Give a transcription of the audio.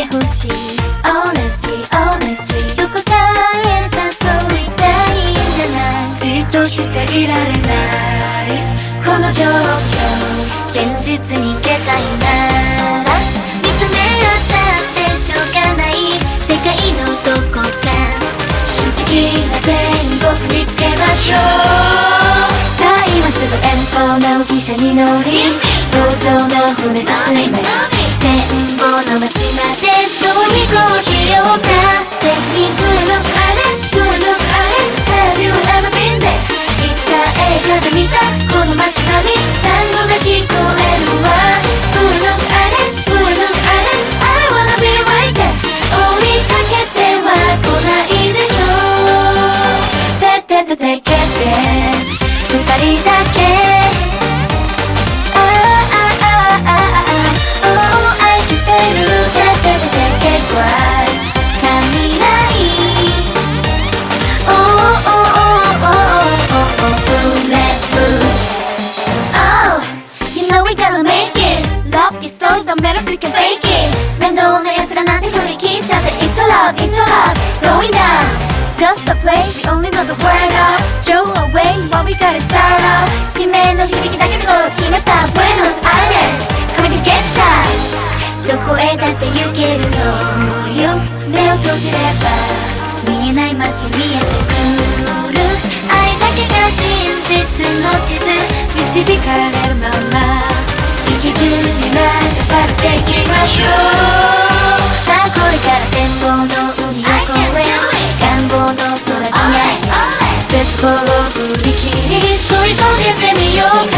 てほしい。Honestly honestly どこかへ誘いたいんじゃないじっとしていられないこの状況現実に出たいなら見つめ合ったってしょうがない。世界のどこか。主的な点僕見つけましょうさあ今すぐ M4 の汽車に乗り早朝の船進め。戦後の街までみ越しようって見のれ love, it's a love, going down. Just a place, we only know the word of. Throw away what we gotta start off. 地名の響きだけでゴール決めた Buenos Aires, come to get ya. どこへだって行けるのよ目を閉じれば見えない街見えてくる愛だけが真実の地図導かれるまま一途に流されていきましょう歩振り切り添い遂げてみよう